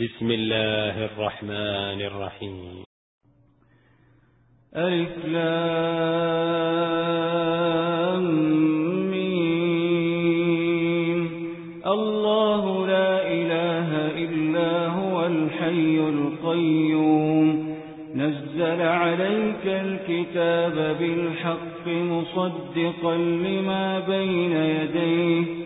بسم الله الرحمن الرحيم. ألف الله لا إله إلا هو الحي القيوم. نزل عليك الكتاب بالحق مصدقا لما بين يديه.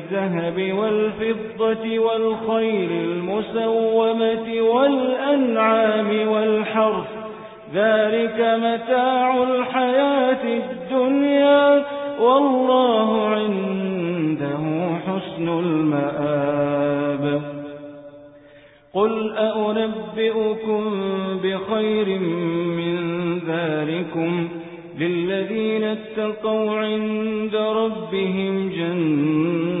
الذهب والفضة والخيل المسومة والأنعام والحرث ذلك متاع الحياة الدنيا والله عنده حسن المآب. قل أأنبئكم بخير من ذلكم للذين اتقوا عند ربهم جنات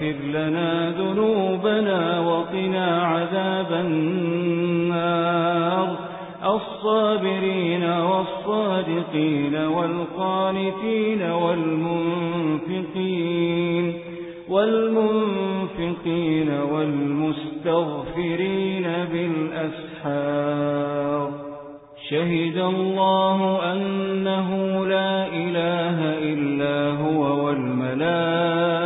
فاغفر لنا ذنوبنا وقنا عذاب النار. الصابرين والصادقين والقانتين والمنفقين والمنفقين والمستغفرين بالأسحار. شهد الله أنه لا إله إلا هو والملائكة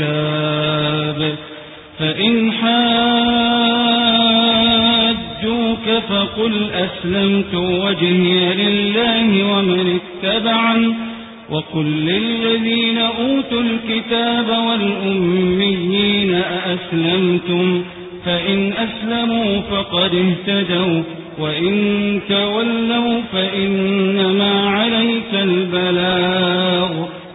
الحساب فإن حاجوك فقل أسلمت وجهي لله ومن اتبعن وقل للذين أوتوا الكتاب والأميين أأسلمتم فإن أسلموا فقد اهتدوا وإن تولوا فإنما عليك البلاغ.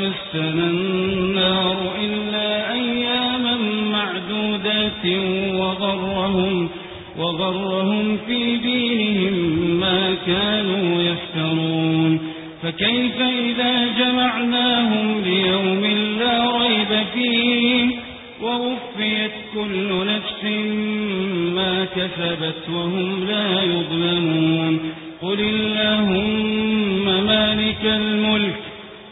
تمسنا النار إلا أياما معدودات وغرهم, وغرهم في دينهم ما كانوا يفترون فكيف إذا جمعناهم ليوم لا ريب فيه ووفيت كل نفس ما كسبت وهم لا يظلمون قل اللهم مالك الملك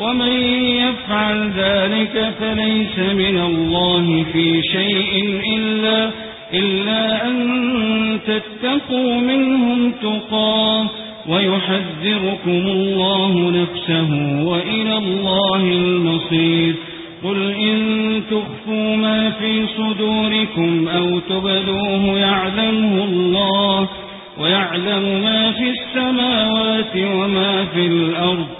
ومن يفعل ذلك فليس من الله في شيء إلا, إلا أن تتقوا منهم تقاه ويحذركم الله نفسه وإلى الله المصير. قل إن تخفوا ما في صدوركم أو تبدوه يعلمه الله ويعلم ما في السماوات وما في الأرض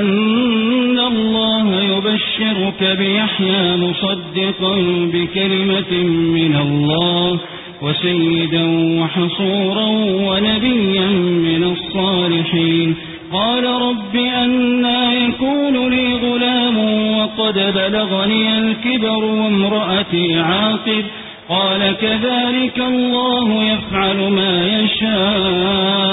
أن الله يبشرك بيحيى مصدقا بكلمة من الله وسيدا وحصورا ونبيا من الصالحين. قال رب أنا يكون لي غلام وقد بلغني الكبر وامرأتي عاقب قال كذلك الله يفعل ما يشاء.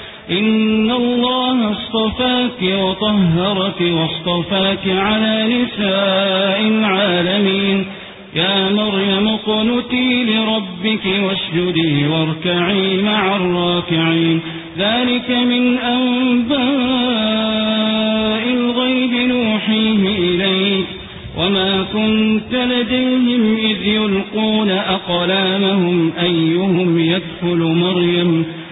إن الله اصطفاك وطهرك واصطفاك على نساء العالمين. يا مريم قنتي لربك واسجدي واركعي مع الراكعين. ذلك من أنباء الغيب نوحيه إليك. وما كنت لديهم إذ يلقون أقلامهم أيهم يدخل مريم؟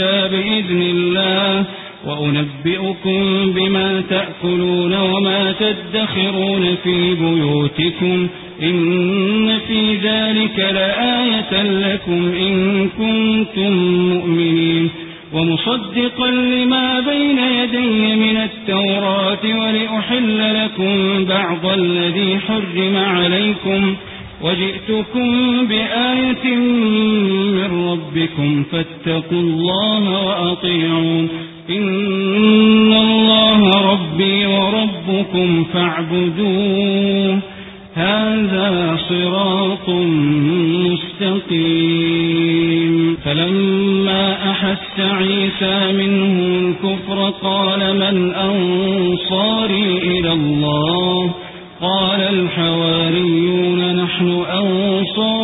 الموتى بإذن الله وأنبئكم بما تأكلون وما تدخرون في بيوتكم وأطيعون إن الله ربي وربكم فاعبدوه. هذا صراط مستقيم. فلما أحس عيسى منه الكفر قال من أنصاري إلى الله؟ قال الحواريون نحن أنصار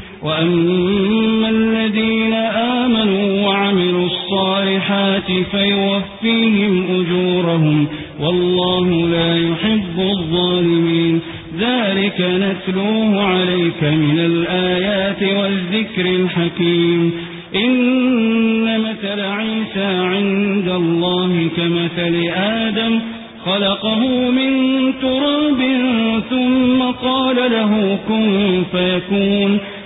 وأما الذين آمنوا وعملوا الصالحات فيوفيهم أجورهم والله لا يحب الظالمين. ذلك نتلوه عليك من الآيات والذكر الحكيم. إن مثل عيسى عند الله كمثل آدم خلقه من تراب ثم قال له كن فيكون.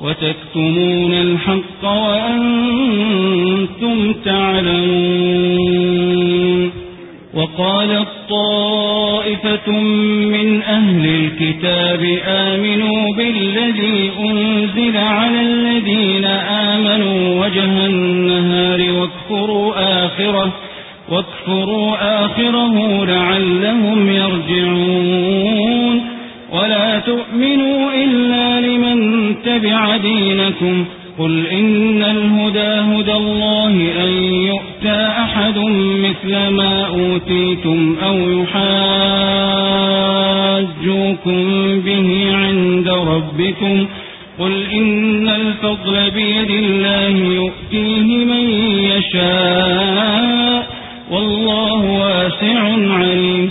وتكتمون الحق وأنتم تعلمون وقال الطائفة من أهل الكتاب آمنوا بالذي أنزل على الذين آمنوا وجه النهار واكفروا آخره واكفروا آخره لعلهم يرجعون ولا تؤمنوا إلا لمن تبع دينكم. قل إن الهدى هدى الله أن يؤتى أحد مثل ما أوتيتم أو يحاجوكم به عند ربكم. قل إن الفضل بيد الله يؤتيه من يشاء. والله واسع عليم.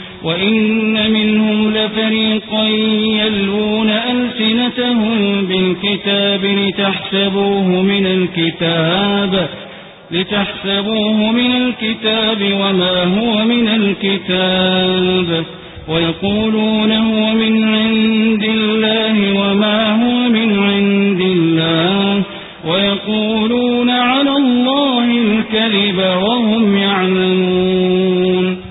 وإن منهم لفريقا يلون ألسنتهم بالكتاب لتحسبوه من الكتاب لتحسبوه من الكتاب وما هو من الكتاب ويقولون هو من عند الله وما هو من عند الله ويقولون على الله الكذب وهم يعلمون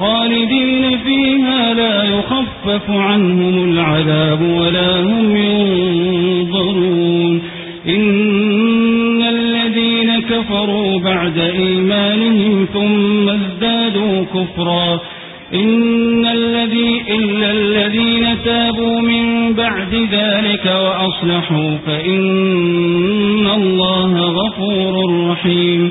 خالدين فيها لا يخفف عنهم العذاب ولا هم ينظرون. إن الذين كفروا بعد إيمانهم ثم ازدادوا كفرا. إن الذي إلا الذين تابوا من بعد ذلك وأصلحوا فإن الله غفور رحيم.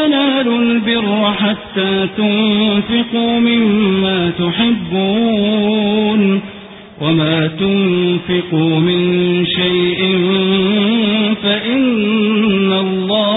تنالوا البر حتى تنفقوا مما تحبون وما تنفقوا من شيء فإن الله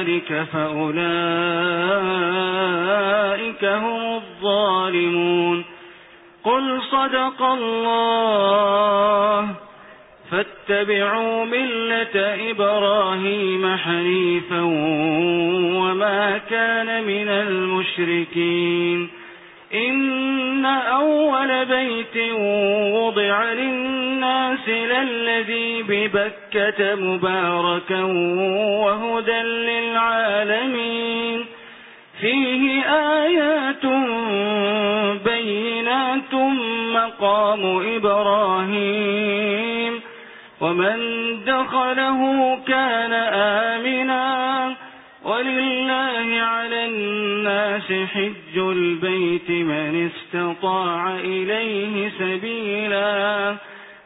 ذلك فأولئك هم الظالمون. قل صدق الله فاتبعوا ملة إبراهيم حنيفا وما كان من المشركين. إن أول بيت وضع للناس للذي ببكة مباركا وهدى للعالمين. فيه آيات بينات مقام إبراهيم. ومن دخله كان آمناً. ولله على الناس حج البيت من استطاع إليه سبيلا.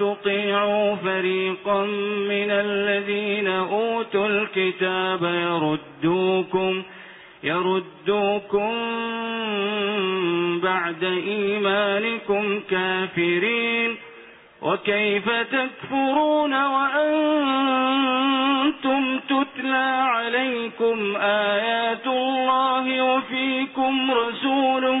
تطيعوا فريقا من الذين أوتوا الكتاب يردوكم يردوكم بعد إيمانكم كافرين وكيف تكفرون وأنتم تتلى عليكم آيات الله وفيكم رسوله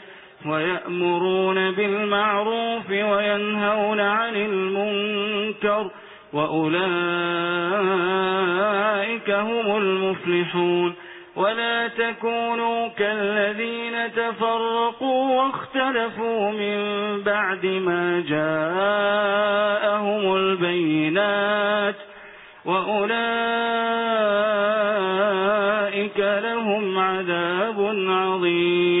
ويأمرون بالمعروف وينهون عن المنكر وأولئك هم المفلحون ولا تكونوا كالذين تفرقوا واختلفوا من بعد ما جاءهم البينات وأولئك لهم عذاب عظيم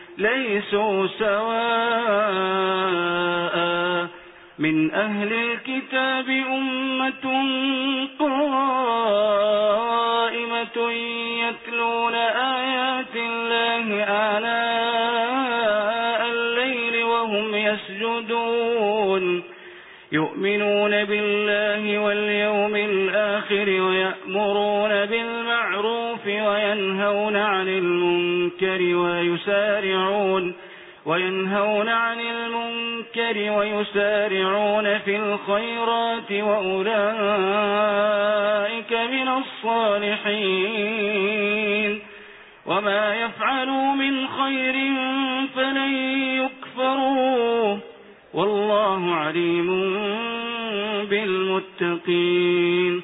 ليسوا سواء من أهل الكتاب أمة قائمة يتلون آيات الله آناء الليل وهم يسجدون يؤمنون بالله واليوم الآخر ويأمرون بالمعروف وينهون عن المنكر ويسارعون وينهون عن المنكر ويسارعون في الخيرات وأولئك من الصالحين وما يفعلوا من خير فلن يكفروه والله عليم بالمتقين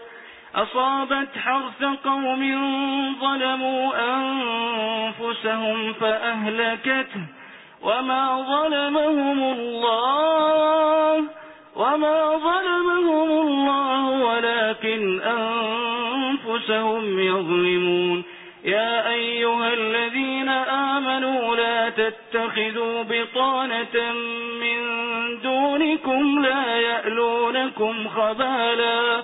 أصابت حرث قوم ظلموا أنفسهم فأهلكته وما ظلمهم الله وما ظلمهم الله ولكن أنفسهم يظلمون. يا أيها الذين آمنوا لا تتخذوا بطانة من دونكم لا يألونكم خبالا.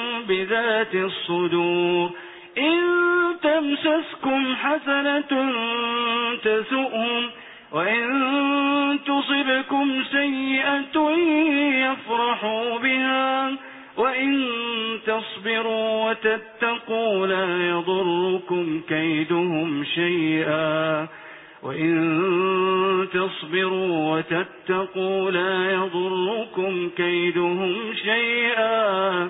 بذات الصدور إن تمسسكم حسنة تسؤهم وإن تصبكم سيئة يفرحوا بها وإن تصبروا وتتقوا لا يضركم كيدهم شيئا وإن تصبروا وتتقوا لا يضركم كيدهم شيئا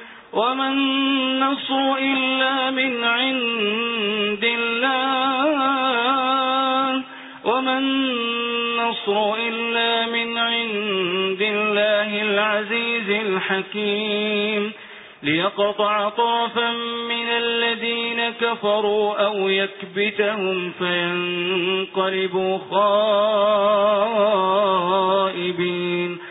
وما النصر إلا من عند الله. وما النصر إلا من عند الله العزيز الحكيم. ليقطع طرفا من الذين كفروا أو يكبتهم فينقلبوا خائبين.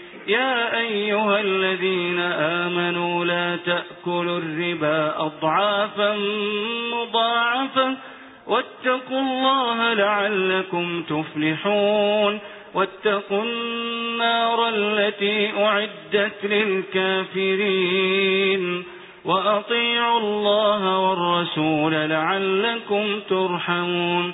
يا أيها الذين آمنوا لا تأكلوا الربا أضعافا مضاعفا واتقوا الله لعلكم تفلحون واتقوا النار التي أعدت للكافرين وأطيعوا الله والرسول لعلكم ترحمون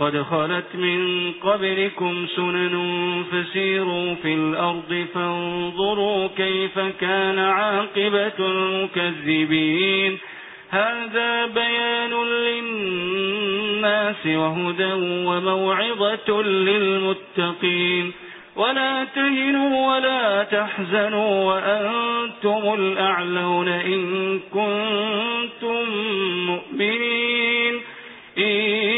قد خلت من قبلكم سنن فسيروا في الأرض فانظروا كيف كان عاقبة المكذبين. هذا بيان للناس وهدى وموعظة للمتقين. ولا تهنوا ولا تحزنوا وأنتم الأعلون إن كنتم مؤمنين. إن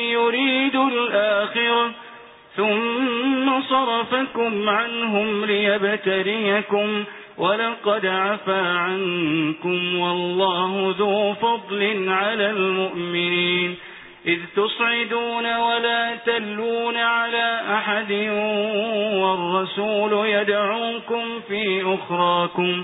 يريد الآخرة ثم صرفكم عنهم ليبتريكم ولقد عفى عنكم والله ذو فضل على المؤمنين. إذ تصعدون ولا تلون على أحد والرسول يدعوكم في أخراكم.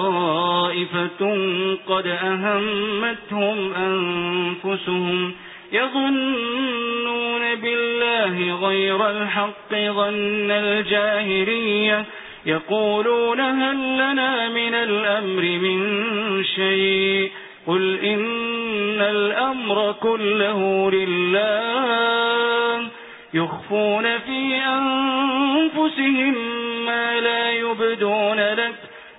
وطائفة قد أهمتهم أنفسهم يظنون بالله غير الحق ظن الجاهرية يقولون هل لنا من الأمر من شيء قل إن الأمر كله لله يخفون في أنفسهم ما لا يبدون لك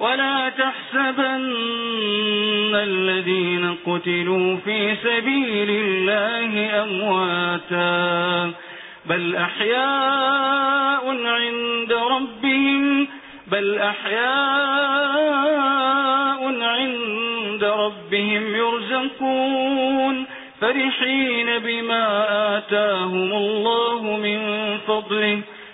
ولا تحسبن الذين قتلوا في سبيل الله أمواتا بل أحياء عند ربهم بل أحياء عند ربهم يرزقون فرحين بما آتاهم الله من فضله.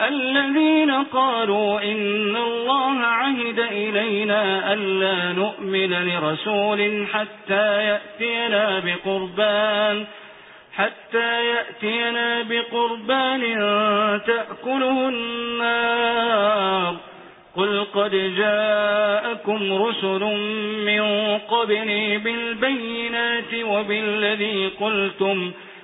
الذين قالوا إن الله عهد إلينا ألا نؤمن لرسول حتى يأتينا بقربان حتى يأتينا بقربان تأكله النار. قل قد جاءكم رسل من قبلي بالبينات وبالذي قلتم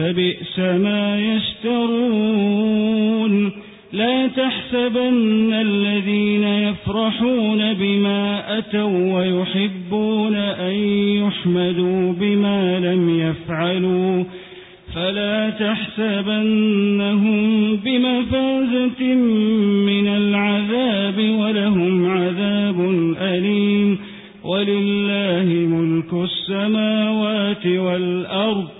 فبئس ما يشترون. لا تحسبن الذين يفرحون بما أتوا ويحبون أن يحمدوا بما لم يفعلوا. فلا تحسبنهم بمفازة من العذاب ولهم عذاب أليم. ولله ملك السماوات والأرض.